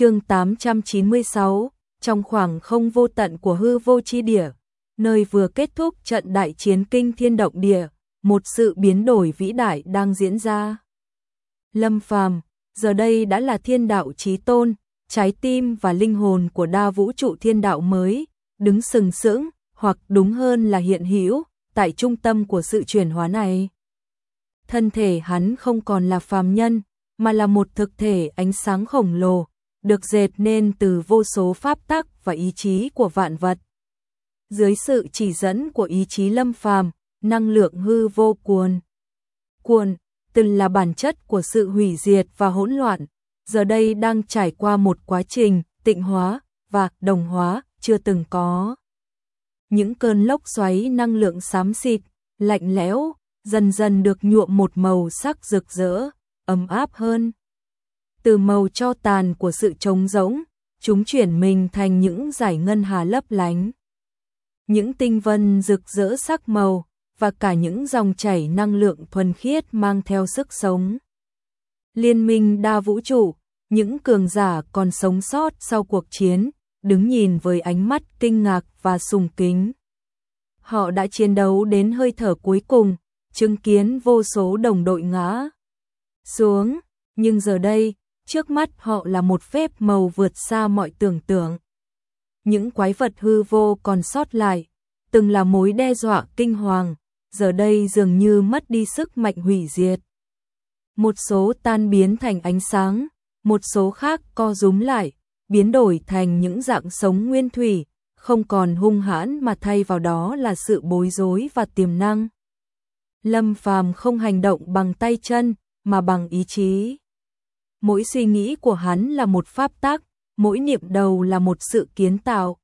chương 896, trong khoảng không vô tận của hư vô chi địa, nơi vừa kết thúc trận đại chiến kinh thiên động địa, một sự biến đổi vĩ đại đang diễn ra. Lâm Phàm, giờ đây đã là thiên đạo chí tôn, trái tim và linh hồn của đa vũ trụ thiên đạo mới, đứng sừng sững, hoặc đúng hơn là hiện hữu tại trung tâm của sự chuyển hóa này. Thân thể hắn không còn là phàm nhân, mà là một thực thể ánh sáng khổng lồ, được dệt nên từ vô số pháp tắc và ý chí của vạn vật. Dưới sự chỉ dẫn của ý chí lâm phàm, năng lượng hư vô cuồn. Cuồn, từng là bản chất của sự hủy diệt và hỗn loạn, giờ đây đang trải qua một quá trình tịnh hóa và đồng hóa chưa từng có. Những cơn lốc xoáy năng lượng xám xịt, lạnh lẽo, dần dần được nhuộm một màu sắc rực rỡ, ấm áp hơn. Từ màu cho tàn của sự trống rỗng, chúng chuyển mình thành những giải ngân hà lấp lánh. Những tinh vân rực rỡ sắc màu, và cả những dòng chảy năng lượng thuần khiết mang theo sức sống. Liên minh đa vũ trụ, những cường giả còn sống sót sau cuộc chiến, đứng nhìn với ánh mắt kinh ngạc và sùng kính. Họ đã chiến đấu đến hơi thở cuối cùng, chứng kiến vô số đồng đội ngã xuống, nhưng giờ đây, trước mắt họ là một phép màu vượt xa mọi tưởng tượng. Những quái vật hư vô còn sót lại, từng là mối đe dọa kinh hoàng, giờ đây dường như mất đi sức mạnh hủy diệt. Một số tan biến thành ánh sáng, một số khác co rúm lại, biến đổi thành những dạng sống nguyên thủy, không còn hung hãn mà thay vào đó là sự bối rối và tiềm năng. Lâm Phàm không hành động bằng tay chân, mà bằng ý chí. Mỗi suy nghĩ của hắn là một pháp tác, mỗi niệm đầu là một sự kiến tạo.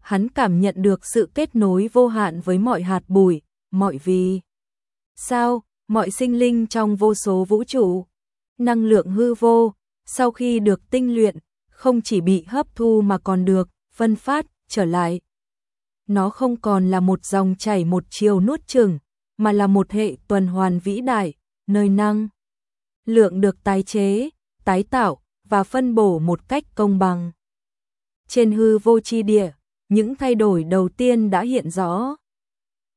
Hắn cảm nhận được sự kết nối vô hạn với mọi hạt bụi, mọi vì. Sao, mọi sinh linh trong vô số vũ trụ, năng lượng hư vô, sau khi được tinh luyện, không chỉ bị hấp thu mà còn được phân phát trở lại. Nó không còn là một dòng chảy một chiều nuốt chừng, mà là một hệ tuần hoàn vĩ đại, nơi năng lượng được tái chế, tái tạo và phân bổ một cách công bằng. Trên hư vô chi địa, những thay đổi đầu tiên đã hiện rõ.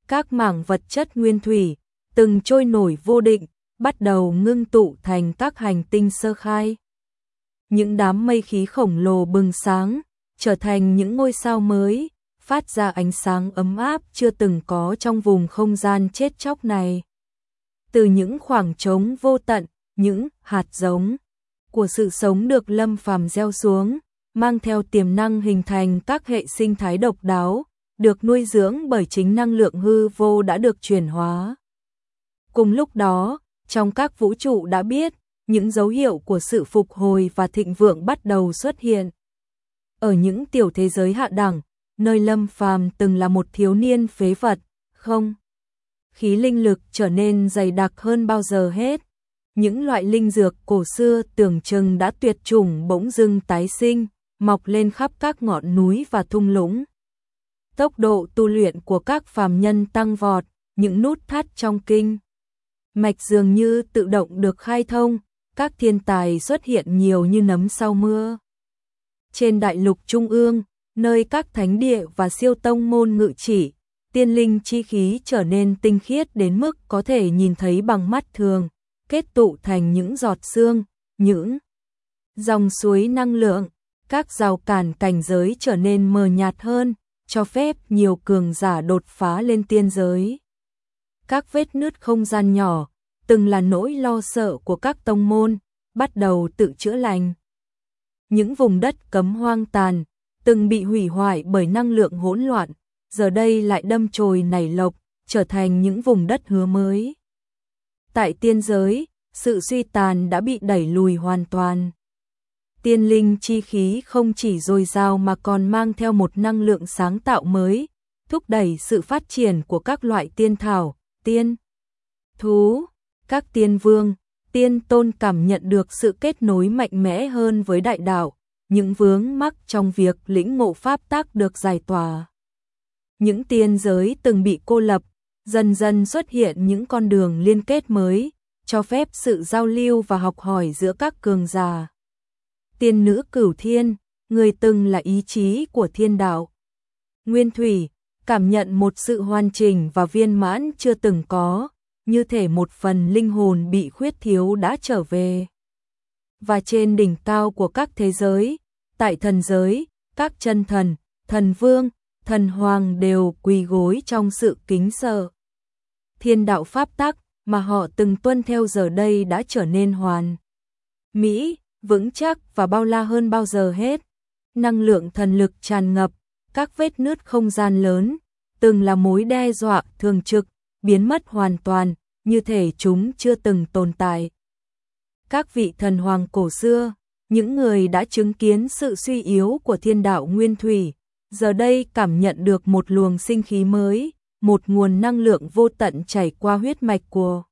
Các mảng vật chất nguyên thủy, từng trôi nổi vô định, bắt đầu ngưng tụ thành các hành tinh sơ khai. Những đám mây khí khổng lồ bừng sáng, trở thành những ngôi sao mới, phát ra ánh sáng ấm áp chưa từng có trong vùng không gian chết chóc này. Từ những khoảng trống vô tận, những hạt giống của sự sống được Lâm Phàm gieo xuống, mang theo tiềm năng hình thành các hệ sinh thái độc đáo, được nuôi dưỡng bởi chính năng lượng hư vô đã được chuyển hóa. Cùng lúc đó, trong các vũ trụ đã biết, những dấu hiệu của sự phục hồi và thịnh vượng bắt đầu xuất hiện. Ở những tiểu thế giới hạ đẳng, nơi Lâm Phàm từng là một thiếu niên phế vật, không. Khí linh lực trở nên dày đặc hơn bao giờ hết. Những loại linh dược cổ xưa tưởng chừng đã tuyệt chủng bỗng dưng tái sinh, mọc lên khắp các ngọn núi và thung lũng. Tốc độ tu luyện của các phàm nhân tăng vọt, những nút thắt trong kinh. Mạch dường như tự động được khai thông, các thiên tài xuất hiện nhiều như nấm sau mưa. Trên đại lục trung ương, nơi các thánh địa và siêu tông môn ngự chỉ, tiên linh chi khí trở nên tinh khiết đến mức có thể nhìn thấy bằng mắt thường, kết tụ thành những giọt sương, những dòng suối năng lượng, các rào cản cảnh giới trở nên mờ nhạt hơn, cho phép nhiều cường giả đột phá lên tiên giới. Các vết nứt không gian nhỏ, từng là nỗi lo sợ của các tông môn, bắt đầu tự chữa lành. Những vùng đất cấm hoang tàn, từng bị hủy hoại bởi năng lượng hỗn loạn, giờ đây lại đâm chồi nảy lộc, trở thành những vùng đất hứa mới. Tại tiên giới, sự suy tàn đã bị đẩy lùi hoàn toàn. Tiên linh chi khí không chỉ dồi dào mà còn mang theo một năng lượng sáng tạo mới, thúc đẩy sự phát triển của các loại tiên thảo, tiên, thú, các tiên vương, tiên tôn cảm nhận được sự kết nối mạnh mẽ hơn với đại đạo, những vướng mắc trong việc lĩnh ngộ pháp tác được giải tỏa. Những tiên giới từng bị cô lập, dần dần xuất hiện những con đường liên kết mới, cho phép sự giao lưu và học hỏi giữa các cường giả. Tiên nữ cửu thiên, người từng là ý chí của thiên đạo. Nguyên thủy, cảm nhận một sự hoàn chỉnh và viên mãn chưa từng có, như thể một phần linh hồn bị khuyết thiếu đã trở về. Và trên đỉnh cao của các thế giới, tại thần giới, các chân thần, thần vương, thần hoàng đều quỳ gối trong sự kính sợ. Thiên đạo pháp tắc mà họ từng tuân theo giờ đây đã trở nên hoàn mỹ, vững chắc và bao la hơn bao giờ hết. Năng lượng thần lực tràn ngập, các vết nứt không gian lớn, từng là mối đe dọa thường trực, biến mất hoàn toàn, như thể chúng chưa từng tồn tại. Các vị thần hoàng cổ xưa, những người đã chứng kiến sự suy yếu của thiên đạo nguyên thủy, giờ đây cảm nhận được một luồng sinh khí mới, một nguồn năng lượng vô tận chảy qua huyết mạch của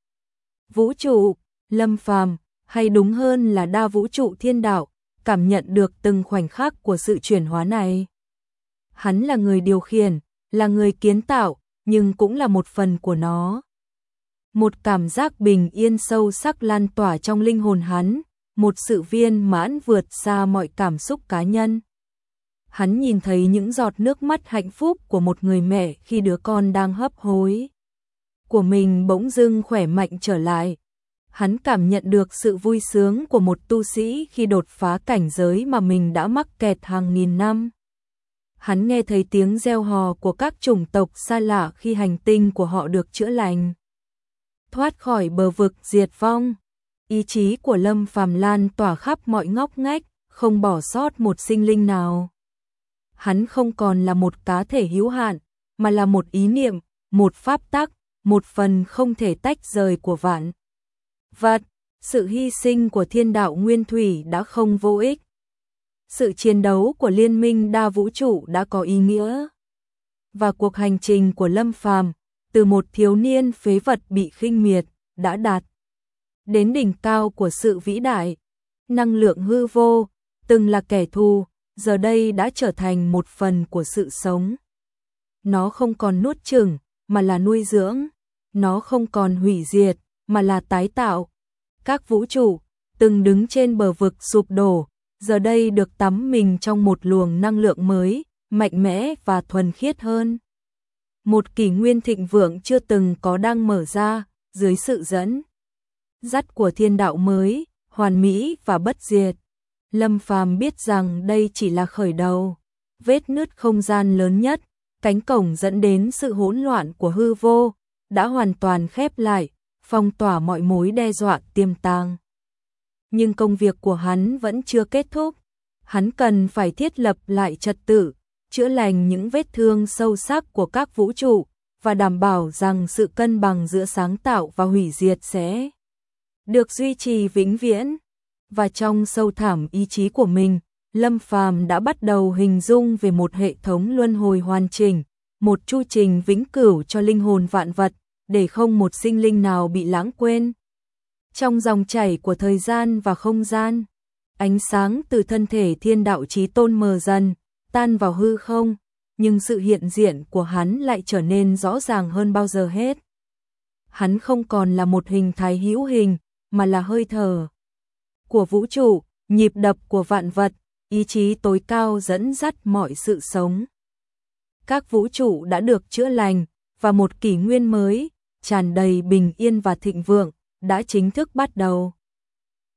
vũ trụ, lâm phàm, hay đúng hơn là đa vũ trụ thiên đạo, cảm nhận được từng khoảnh khắc của sự chuyển hóa này. Hắn là người điều khiển, là người kiến tạo, nhưng cũng là một phần của nó. Một cảm giác bình yên sâu sắc lan tỏa trong linh hồn hắn, một sự viên mãn vượt xa mọi cảm xúc cá nhân. Hắn nhìn thấy những giọt nước mắt hạnh phúc của một người mẹ khi đứa con đang hấp hối. Của mình bỗng dưng khỏe mạnh trở lại. Hắn cảm nhận được sự vui sướng của một tu sĩ khi đột phá cảnh giới mà mình đã mắc kẹt hàng nghìn năm. Hắn nghe thấy tiếng reo hò của các chủng tộc xa lạ khi hành tinh của họ được chữa lành. Thoát khỏi bờ vực diệt vong, ý chí của Lâm Phàm Lan tỏa khắp mọi ngóc ngách, không bỏ sót một sinh linh nào. Hắn không còn là một cá thể hữu hạn, mà là một ý niệm, một pháp tắc, một phần không thể tách rời của vạn. Vật, sự hy sinh của thiên đạo nguyên thủy đã không vô ích. Sự chiến đấu của liên minh đa vũ trụ đã có ý nghĩa. Và cuộc hành trình của Lâm Phàm từ một thiếu niên phế vật bị khinh miệt, đã đạt đến đỉnh cao của sự vĩ đại. Năng lượng hư vô, từng là kẻ thù, giờ đây đã trở thành một phần của sự sống. Nó không còn nuốt chửng, mà là nuôi dưỡng. Nó không còn hủy diệt, mà là tái tạo. Các vũ trụ, từng đứng trên bờ vực sụp đổ, giờ đây được tắm mình trong một luồng năng lượng mới, mạnh mẽ và thuần khiết hơn. Một kỷ nguyên thịnh vượng chưa từng có đang mở ra, dưới sự dẫn dắt của thiên đạo mới, hoàn mỹ và bất diệt. Lâm Phàm biết rằng đây chỉ là khởi đầu, vết nứt không gian lớn nhất, cánh cổng dẫn đến sự hỗn loạn của hư vô, đã hoàn toàn khép lại, phong tỏa mọi mối đe dọa tiềm tàng. Nhưng công việc của hắn vẫn chưa kết thúc, hắn cần phải thiết lập lại trật tự, chữa lành những vết thương sâu sắc của các vũ trụ và đảm bảo rằng sự cân bằng giữa sáng tạo và hủy diệt sẽ được duy trì vĩnh viễn. Và trong sâu thẳm ý chí của mình, Lâm Phàm đã bắt đầu hình dung về một hệ thống luân hồi hoàn chỉnh, một chu trình vĩnh cửu cho linh hồn vạn vật, để không một sinh linh nào bị lãng quên. Trong dòng chảy của thời gian và không gian, ánh sáng từ thân thể thiên đạo trí tôn mờ dần, tan vào hư không, nhưng sự hiện diện của hắn lại trở nên rõ ràng hơn bao giờ hết. Hắn không còn là một hình thái hữu hình, mà là hơi thở của vũ trụ, nhịp đập của vạn vật, ý chí tối cao dẫn dắt mọi sự sống. Các vũ trụ đã được chữa lành, và một kỷ nguyên mới, tràn đầy bình yên và thịnh vượng, đã chính thức bắt đầu.